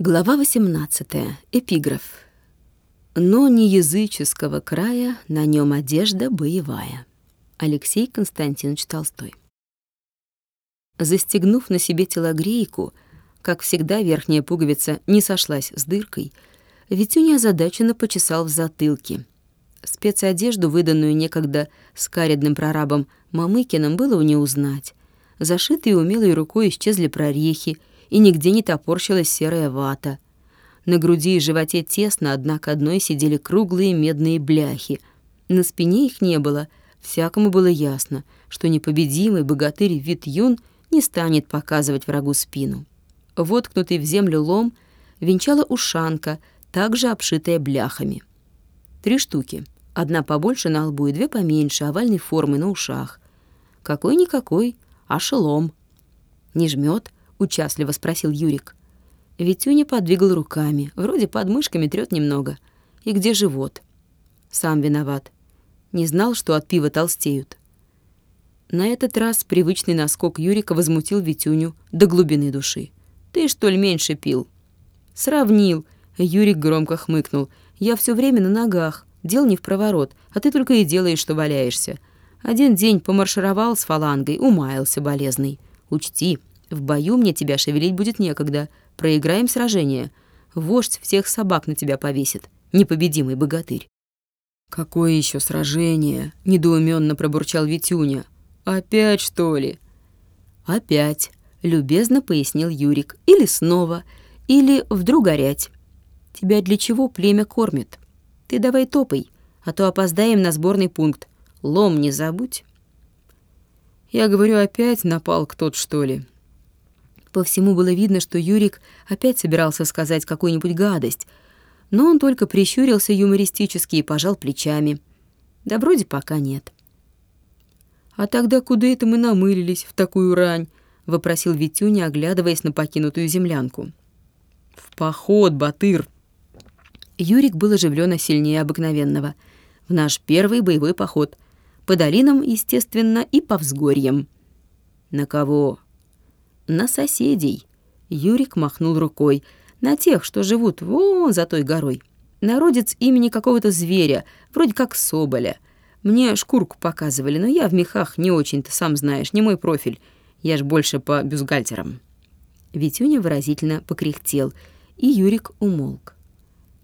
Глава 18. Эпиграф. «Но не языческого края, на нем одежда боевая». Алексей Константинович Толстой. Застегнув на себе телогрейку, как всегда верхняя пуговица не сошлась с дыркой, Витюня озадаченно почесал в затылке. Спецодежду, выданную некогда скаридным прорабом Мамыкиным, было не узнать. Зашитые умелой рукой исчезли прорехи, и нигде не топорщилась серая вата. На груди и животе тесно одна к одной сидели круглые медные бляхи. На спине их не было. Всякому было ясно, что непобедимый богатырь Вит Юн не станет показывать врагу спину. Воткнутый в землю лом венчала ушанка, также обшитая бляхами. Три штуки. Одна побольше на лбу и две поменьше, овальной формы на ушах. Какой-никакой, а шелом. Не жмет, — участливо спросил Юрик. Витюня подвигал руками, вроде под мышками трёт немного. И где живот? Сам виноват. Не знал, что от пива толстеют. На этот раз привычный наскок Юрика возмутил Витюню до глубины души. «Ты, что ли, меньше пил?» «Сравнил», — Юрик громко хмыкнул. «Я все время на ногах, дел не в проворот, а ты только и делаешь, что валяешься. Один день помаршировал с фалангой, умаялся болезный. Учти, в бою мне тебя шевелить будет некогда. Проиграем сражение. Вождь всех собак на тебя повесит. Непобедимый богатырь». «Какое еще сражение?» — недоуменно пробурчал Витюня. «Опять, что ли?» «Опять», — любезно пояснил Юрик. «Или снова, или вдруг горять. Тебя для чего племя кормит? Ты давай топай, а то опоздаем на сборный пункт. Лом не забудь». «Я говорю, опять напал кто-то, что ли?» По всему было видно, что Юрик опять собирался сказать какую-нибудь гадость, но он только прищурился юмористически и пожал плечами. Да вроде пока нет. «А тогда куда это мы намылились в такую рань?» — вопросил Витюня, оглядываясь на покинутую землянку. «В поход, Батыр!» Юрик был оживленно сильнее обыкновенного. «В наш первый боевой поход. По долинам, естественно, и по взгорьям». «На кого?» На соседей. Юрик махнул рукой. На тех, что живут вон за той горой. Народец имени какого-то зверя, вроде как соболя. Мне шкурку показывали, но я в мехах не очень-то, сам знаешь, не мой профиль. Я ж больше по бюстгальтерам». Витюня выразительно покряхтел, и Юрик умолк.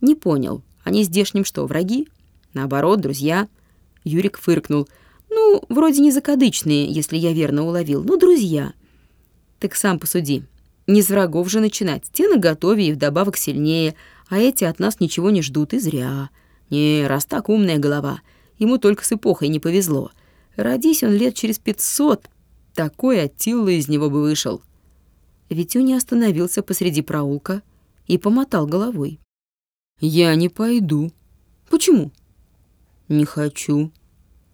«Не понял, они здешним что, враги?» «Наоборот, друзья». Юрик фыркнул. «Ну, вроде не закадычные, если я верно уловил, но друзья». Так сам посуди. Не с врагов же начинать. Те наготове и вдобавок сильнее, а эти от нас ничего не ждут, и зря. Не, раз так умная голова, ему только с эпохой не повезло. Родись он лет через пятьсот, такой Аттилла из него бы вышел. Витюня остановился посреди проулка и помотал головой. «Я не пойду». «Почему?» «Не хочу».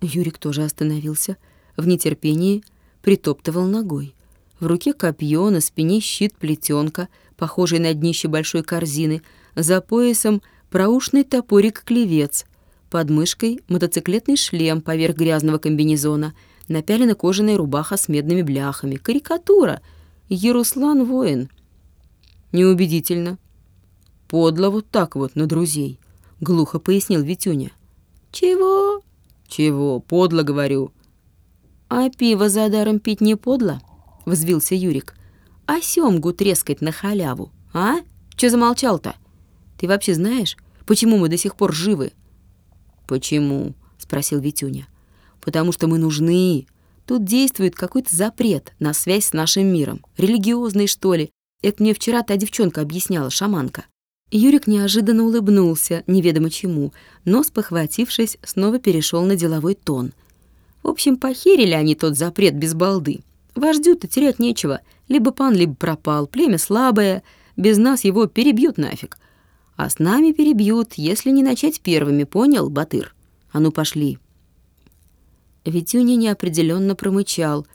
Юрик тоже остановился, в нетерпении притоптывал ногой. В руке копье, на спине щит плетенка, похожий на днище большой корзины, за поясом проушный топорик-клевец, под мышкой мотоциклетный шлем поверх грязного комбинезона, напялена кожаная рубаха с медными бляхами. Карикатура! Еруслан воин. Неубедительно. Подло вот так вот на друзей, глухо пояснил Витюня. Чего? Чего? Подло, говорю. А пиво за даром пить не подло? — взвился Юрик. «А сёмгу трескать на халяву, а? Чё замолчал-то? Ты вообще знаешь, почему мы до сих пор живы?» «Почему?» — спросил Витюня. «Потому что мы нужны. Тут действует какой-то запрет на связь с нашим миром. Религиозный, что ли. Это мне вчера та девчонка объясняла, шаманка». Юрик неожиданно улыбнулся, неведомо чему, но, спохватившись, снова перешел на деловой тон. В общем, похерили они тот запрет без балды. Вождю-то терять нечего. Либо пан, либо пропал. Племя слабое. Без нас его перебьют нафиг. А с нами перебьют, если не начать первыми, понял, Батыр? А ну, пошли. Витюня неопределенно промычал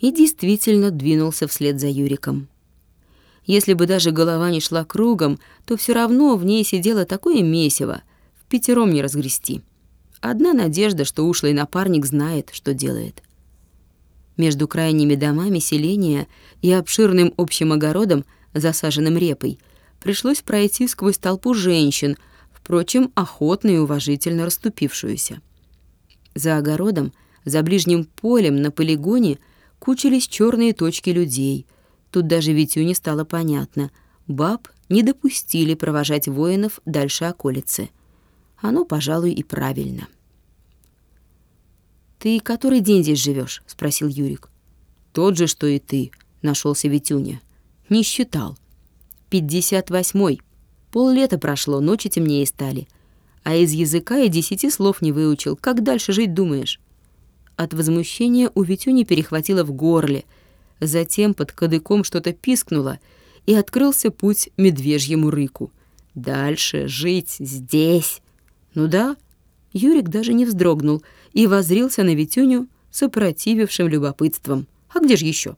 и действительно двинулся вслед за Юриком. Если бы даже голова не шла кругом, то все равно в ней сидело такое месиво, в пятером не разгрести. Одна надежда, что ушлый напарник знает, что делает. Между крайними домами селения и обширным общим огородом, засаженным репой, пришлось пройти сквозь толпу женщин, впрочем, охотно и уважительно расступившуюся. За огородом, за ближним полем на полигоне кучились черные точки людей. Тут даже Витю не стало понятно. Баб не допустили провожать воинов дальше околицы. Оно, пожалуй, и правильно. «Ты который день здесь живешь? спросил Юрик. «Тот же, что и ты», — нашелся Витюня. «Не считал. Пятьдесят восьмой. Поллета прошло, ночи темнее стали. А из языка и десяти слов не выучил. Как дальше жить думаешь?» От возмущения у Витюни перехватило в горле. Затем под кадыком что-то пискнуло, и открылся путь медвежьему рыку. «Дальше жить здесь!» «Ну да». Юрик даже не вздрогнул и возрился на Витюню с опротивившим любопытством. «А где же еще?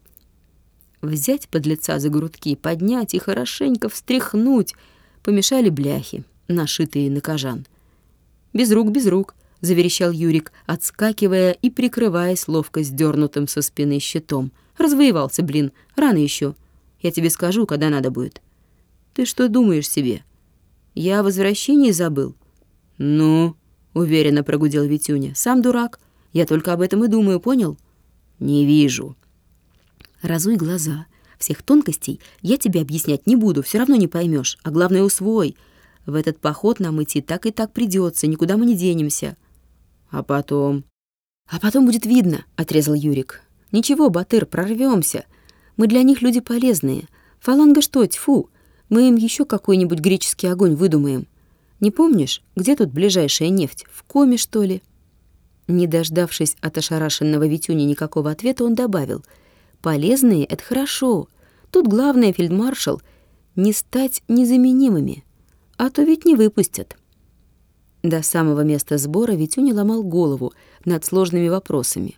Взять под лица за грудки, поднять и хорошенько встряхнуть помешали бляхи, нашитые на кожан. «Без рук, без рук», — заверещал Юрик, отскакивая и прикрываясь ловко сдернутым со спины щитом. «Развоевался, блин, рано еще. Я тебе скажу, когда надо будет». «Ты что думаешь себе? Я о возвращении забыл?» «Ну?» — уверенно прогудел Витюня. «Сам дурак. Я только об этом и думаю, понял?» «Не вижу». «Разуй глаза. Всех тонкостей я тебе объяснять не буду, все равно не поймешь. А главное, усвой. В этот поход нам идти так и так придется, никуда мы не денемся». «А потом?» «А потом будет видно», — отрезал Юрик. «Ничего, Батыр, прорвемся. Мы для них люди полезные. Фаланга что, тьфу. Мы им еще какой-нибудь греческий огонь выдумаем. Не помнишь, где тут ближайшая нефть? В коме, что ли?» Не дождавшись от ошарашенного Витюни никакого ответа, он добавил. «Полезные — это хорошо. Тут главное, фельдмаршал, не стать незаменимыми, а то ведь не выпустят». До самого места сбора Витюня ломал голову над сложными вопросами.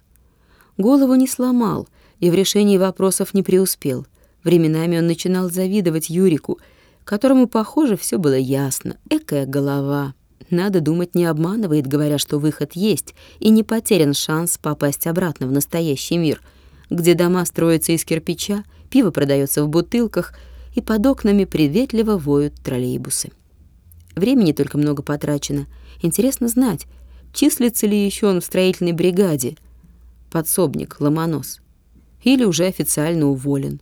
Голову не сломал и в решении вопросов не преуспел. Временами он начинал завидовать Юрику — которому, похоже, все было ясно. Экая голова. Надо думать, не обманывает, говоря, что выход есть, и не потерян шанс попасть обратно в настоящий мир, где дома строятся из кирпича, пиво продается в бутылках, и под окнами приветливо воют троллейбусы. Времени только много потрачено. Интересно знать, числится ли еще он в строительной бригаде, подсобник, ломонос, или уже официально уволен.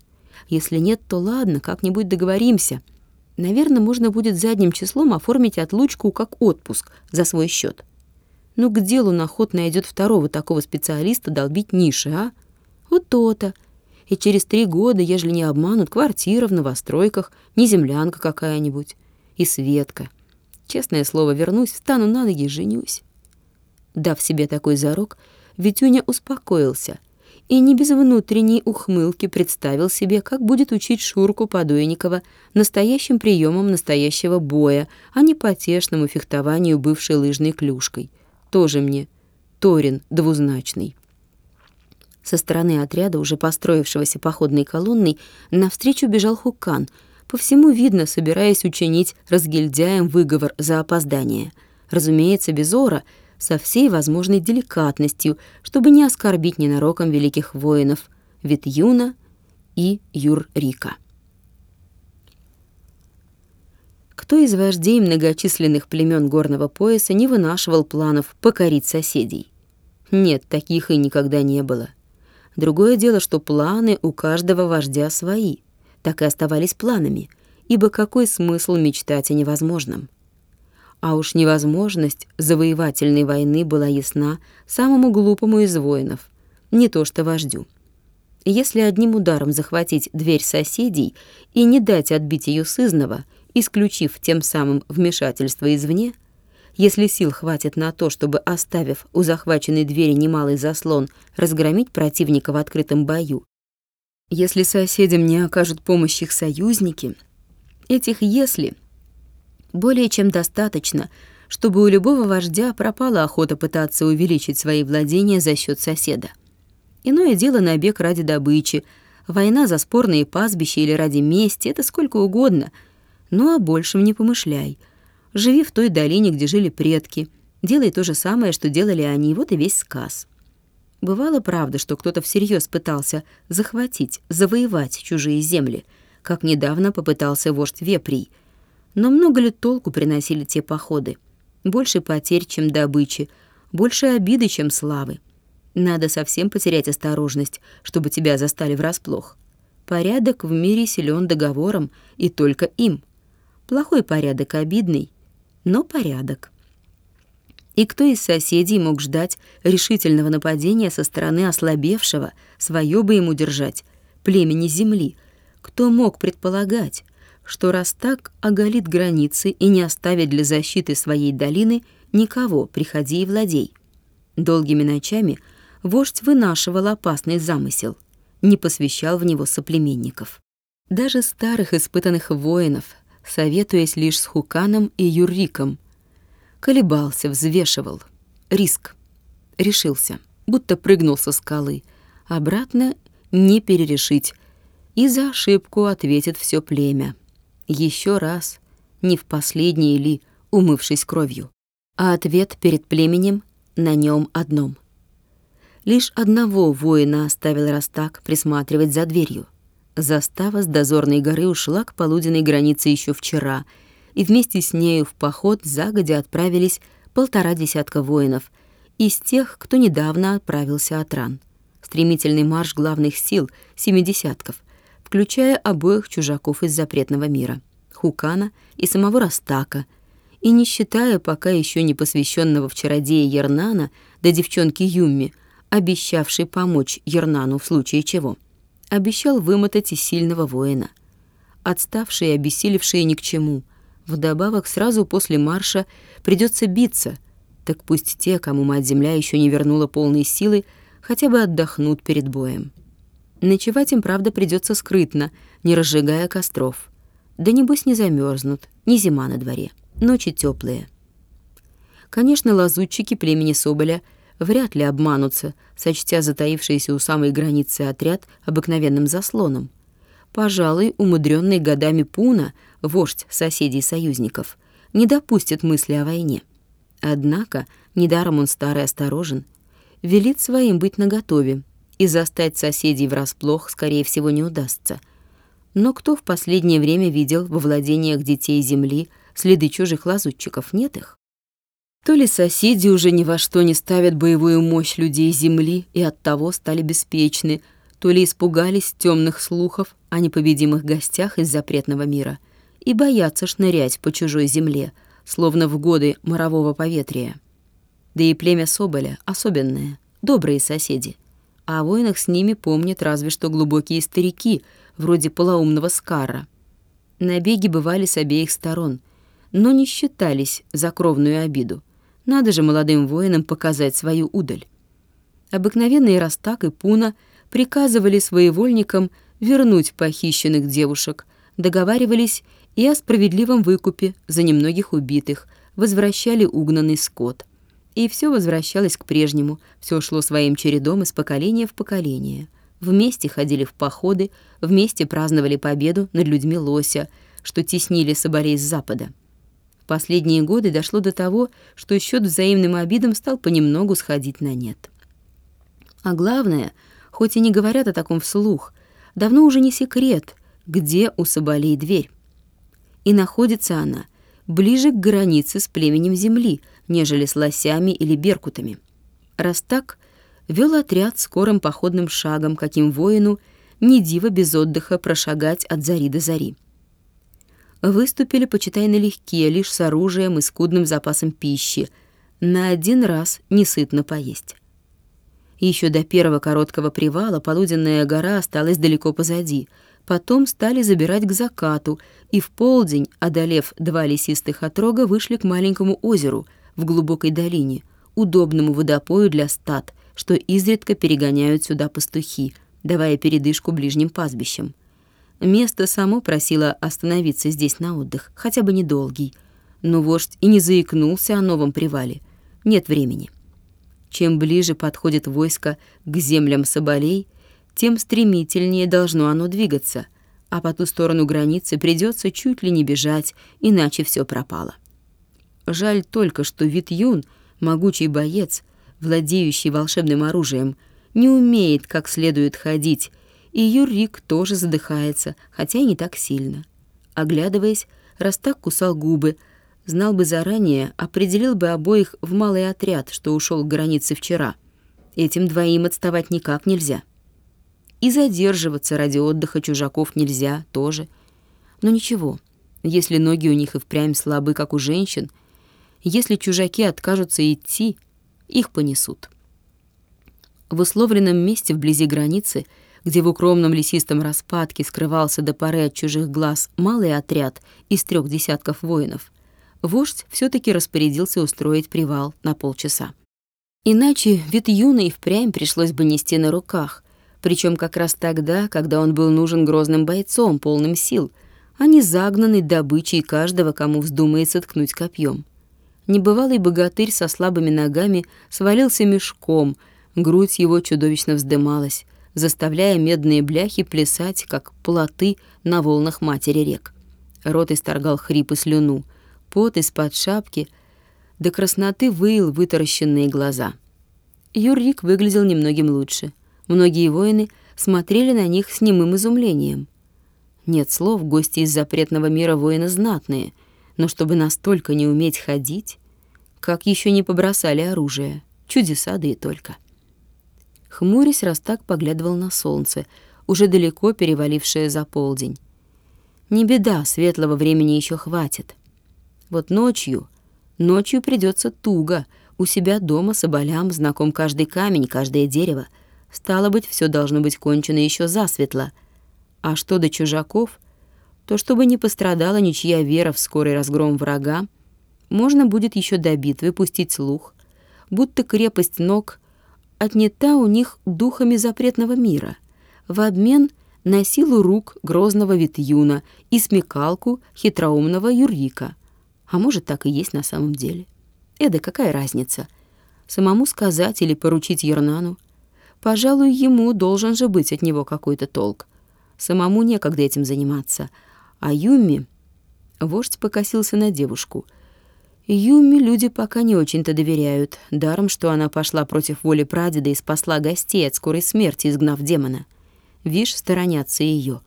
Если нет, то ладно, как-нибудь договоримся — Наверное, можно будет задним числом оформить отлучку как отпуск за свой счет. Ну, на ход найдет второго такого специалиста долбить ниши, а? Вот то-то. И через три года, ежели не обманут, квартира в новостройках, не землянка какая-нибудь. И Светка. Честное слово, вернусь, встану на ноги и женюсь. Дав себе такой зарок, Витюня успокоился и не без внутренней ухмылки представил себе, как будет учить Шурку Подойникова настоящим приемам настоящего боя, а не потешному фехтованию бывшей лыжной клюшкой. Тоже мне Торин двузначный. Со стороны отряда, уже построившегося походной колонной, навстречу бежал Хукан, по всему видно, собираясь учинить разгильдяем выговор за опоздание. Разумеется, без ора — со всей возможной деликатностью, чтобы не оскорбить ненароком великих воинов Витюна и Юр-Рика. Кто из вождей многочисленных племен горного пояса не вынашивал планов покорить соседей? Нет, таких и никогда не было. Другое дело, что планы у каждого вождя свои, так и оставались планами, ибо какой смысл мечтать о невозможном? А уж невозможность завоевательной войны была ясна самому глупому из воинов, не то что вождю. Если одним ударом захватить дверь соседей и не дать отбить ее сызново, исключив тем самым вмешательство извне, если сил хватит на то, чтобы, оставив у захваченной двери немалый заслон, разгромить противника в открытом бою, если соседям не окажут помощь их союзники, этих «если» более чем достаточно, чтобы у любого вождя пропала охота пытаться увеличить свои владения за счет соседа. Иное дело набег ради добычи, война за спорные пастбища или ради мести — это сколько угодно, но о большем не помышляй. Живи в той долине, где жили предки, делай то же самое, что делали они, вот и весь сказ. Бывало, правда, что кто-то всерьез пытался захватить, завоевать чужие земли — как недавно попытался вождь Веприй. Но много ли толку приносили те походы? Больше потерь, чем добычи, больше обиды, чем славы. Надо совсем потерять осторожность, чтобы тебя застали врасплох. Порядок в мире силен договором, и только им. Плохой порядок обидный, но порядок. И кто из соседей мог ждать решительного нападения со стороны ослабевшего, свое бы ему держать, племени земли? Кто мог предполагать, что раз так оголит границы и не оставит для защиты своей долины никого, приходи и владей? Долгими ночами — вождь вынашивал опасный замысел, не посвящал в него соплеменников. Даже старых испытанных воинов, советуясь лишь с Хуканом и Юриком, колебался, взвешивал. Риск. Решился, будто прыгнул со скалы. Обратно не перерешить. И за ошибку ответит все племя. Еще раз, не в последний ли, умывшись кровью. А ответ перед племенем на нем одном — Лишь одного воина оставил Растак присматривать за дверью. Застава с дозорной горы ушла к полуденной границе еще вчера, и вместе с нею в поход загодя отправились полтора десятка воинов из тех, кто недавно отправился от ран. Стремительный марш главных сил — семидесятков, включая обоих чужаков из запретного мира — Хукана и самого Растака, и не считая пока еще не посвященного в чародея Ернана да девчонки Юмми — обещавший помочь Ернану в случае чего. Обещал вымотать и сильного воина. Отставшие и обессилевшие ни к чему. Вдобавок сразу после марша придется биться, так пусть те, кому мать-земля еще не вернула полной силы, хотя бы отдохнут перед боем. Ночевать им, правда, придется скрытно, не разжигая костров. Да небось не замерзнут, не зима на дворе, ночи теплые. Конечно, лазутчики племени Соболя — вряд ли обманутся, сочтя затаившийся у самой границы отряд обыкновенным заслоном. Пожалуй, умудренный годами Пуна, вождь соседей-союзников, не допустит мысли о войне. Однако, недаром он старый осторожен, велит своим быть наготове, и застать соседей врасплох, скорее всего, не удастся. Но кто в последнее время видел во владениях детей земли следы чужих лазутчиков? Нет их. То ли соседи уже ни во что не ставят боевую мощь людей Земли и оттого стали беспечны, то ли испугались темных слухов о непобедимых гостях из запретного мира и боятся шнырять по чужой земле, словно в годы морового поветрия. Да и племя Соболя особенное, добрые соседи. А о войнах с ними помнят разве что глубокие старики, вроде полоумного Скара. Набеги бывали с обеих сторон, но не считались за кровную обиду. Надо же молодым воинам показать свою удаль. Обыкновенные Растак и Пуна приказывали своевольникам вернуть похищенных девушек, договаривались и о справедливом выкупе за немногих убитых, возвращали угнанный скот. И все возвращалось к прежнему, все шло своим чередом из поколения в поколение. Вместе ходили в походы, вместе праздновали победу над людьми лося, что теснили соболей с запада последние годы дошло до того, что счет взаимным обидам стал понемногу сходить на нет. А главное, хоть и не говорят о таком вслух, давно уже не секрет, где у Соболей дверь. И находится она ближе к границе с племенем земли, нежели с лосями или беркутами. Раз так, вел отряд скорым походным шагом, каким воину не диво без отдыха прошагать от зари до зари выступили, почитай, налегке, лишь с оружием и скудным запасом пищи, на один раз несытно поесть. Еще до первого короткого привала полуденная гора осталась далеко позади. Потом стали забирать к закату, и в полдень, одолев два лесистых отрога, вышли к маленькому озеру в глубокой долине, удобному водопою для стад, что изредка перегоняют сюда пастухи, давая передышку ближним пастбищам. Место само просило остановиться здесь на отдых, хотя бы недолгий. Но вождь и не заикнулся о новом привале. Нет времени. Чем ближе подходит войско к землям Соболей, тем стремительнее должно оно двигаться, а по ту сторону границы придется чуть ли не бежать, иначе все пропало. Жаль только, что Вит Юн, могучий боец, владеющий волшебным оружием, не умеет как следует ходить и Юрик тоже задыхается, хотя и не так сильно. Оглядываясь, Растак кусал губы, знал бы заранее, определил бы обоих в малый отряд, что ушел к границе вчера. Этим двоим отставать никак нельзя. И задерживаться ради отдыха чужаков нельзя тоже. Но ничего, если ноги у них и впрямь слабы, как у женщин, если чужаки откажутся идти, их понесут. В условленном месте вблизи границы, где в укромном лесистом распадке скрывался до поры от чужих глаз малый отряд из трех десятков воинов, вождь все таки распорядился устроить привал на полчаса. Иначе вид юный впрямь пришлось бы нести на руках, причем как раз тогда, когда он был нужен грозным бойцом, полным сил, а не загнанный добычей каждого, кому вздумается ткнуть копьем. Небывалый богатырь со слабыми ногами свалился мешком, грудь его чудовищно вздымалась, заставляя медные бляхи плясать, как плоты на волнах матери рек. Рот исторгал хрип и слюну, пот из-под шапки, до красноты выил вытаращенные глаза. Юрик выглядел немногим лучше. Многие воины смотрели на них с немым изумлением. Нет слов, гости из запретного мира воины знатные, но чтобы настолько не уметь ходить, как еще не побросали оружие, чудеса да и только. Хмурясь, Растак поглядывал на солнце, уже далеко перевалившее за полдень. Не беда, светлого времени еще хватит. Вот ночью, ночью придется туго, у себя дома соболям знаком каждый камень, каждое дерево — Стало быть, все должно быть кончено еще засветло. А что до чужаков, то чтобы не пострадала ничья вера в скорый разгром врага, можно будет еще до битвы пустить слух, будто крепость ног отнята у них духами запретного мира, в обмен на силу рук грозного Витюна и смекалку хитроумного Юрика. А может, так и есть на самом деле. Эда, какая разница? Самому сказать или поручить Ернану? Пожалуй, ему должен же быть от него какой-то толк. Самому некогда этим заниматься. А Юми... Вождь покосился на девушку. Юми люди пока не очень-то доверяют, даром, что она пошла против воли прадеда и спасла гостей от скорой смерти, изгнав демона. Вишь, сторонятся ее.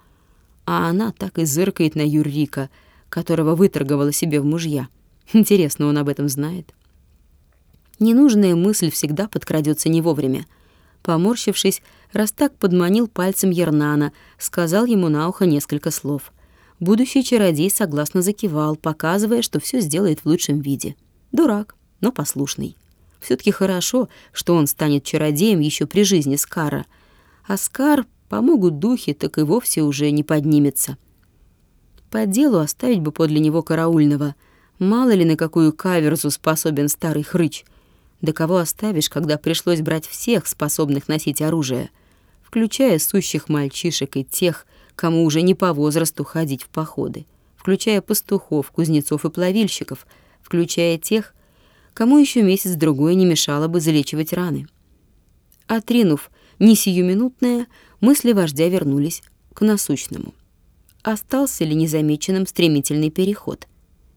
А она так и зыркает на Юррика, которого выторговала себе в мужья. Интересно, он об этом знает? Ненужная мысль всегда подкрадется не вовремя — Поморщившись, Растак подманил пальцем Ернана, сказал ему на ухо несколько слов. Будущий чародей согласно закивал, показывая, что все сделает в лучшем виде. Дурак, но послушный. все таки хорошо, что он станет чародеем еще при жизни Скара. А Скар, помогут духи, так и вовсе уже не поднимется. По делу оставить бы подле него караульного. Мало ли на какую каверзу способен старый хрыч — да кого оставишь, когда пришлось брать всех, способных носить оружие, включая сущих мальчишек и тех, кому уже не по возрасту ходить в походы, включая пастухов, кузнецов и плавильщиков, включая тех, кому еще месяц-другой не мешало бы залечивать раны. Отринув не сиюминутное, мысли вождя вернулись к насущному. Остался ли незамеченным стремительный переход?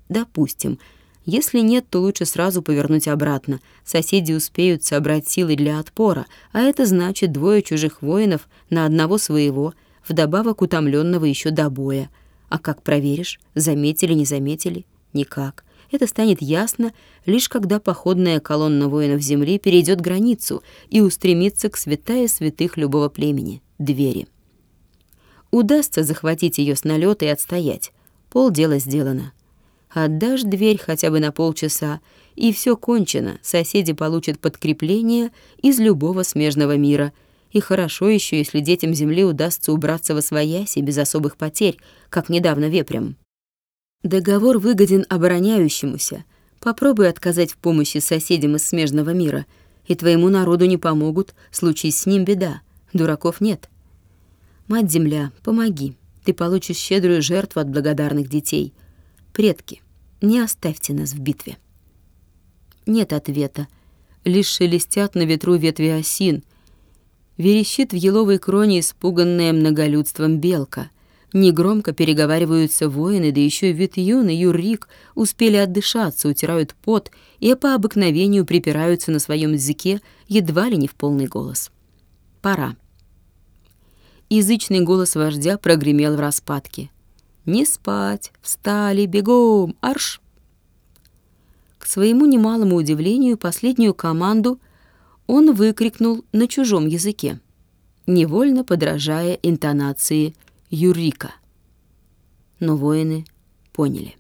Допустим, если нет, то лучше сразу повернуть обратно. Соседи успеют собрать силы для отпора, а это значит двое чужих воинов на одного своего, вдобавок утомленного еще до боя. А как проверишь, заметили, не заметили? Никак. Это станет ясно, лишь когда походная колонна воинов земли перейдет границу и устремится к святая святых любого племени — двери. Удастся захватить ее с налета и отстоять. Полдела сделано. Отдашь дверь хотя бы на полчаса, и все кончено, соседи получат подкрепление из любого смежного мира. И хорошо еще, если детям Земли удастся убраться во свояси без особых потерь, как недавно вепрям. Договор выгоден обороняющемуся. Попробуй отказать в помощи соседям из смежного мира, и твоему народу не помогут, случись с ним беда. Дураков нет. Мать-Земля, помоги. Ты получишь щедрую жертву от благодарных детей. Предки, не оставьте нас в битве. Нет ответа. Лишь шелестят на ветру ветви осин. Верещит в еловой кроне испуганная многолюдством белка. Негромко переговариваются воины, да еще вид юн и Юрик успели отдышаться, утирают пот и по обыкновению припираются на своем языке едва ли не в полный голос. Пора. язычный голос вождя прогремел в распадке. «Не спать! Встали! Бегом! Арш!» К своему немалому удивлению, последнюю команду он выкрикнул на чужом языке, невольно подражая интонации Юрика. Но воины поняли.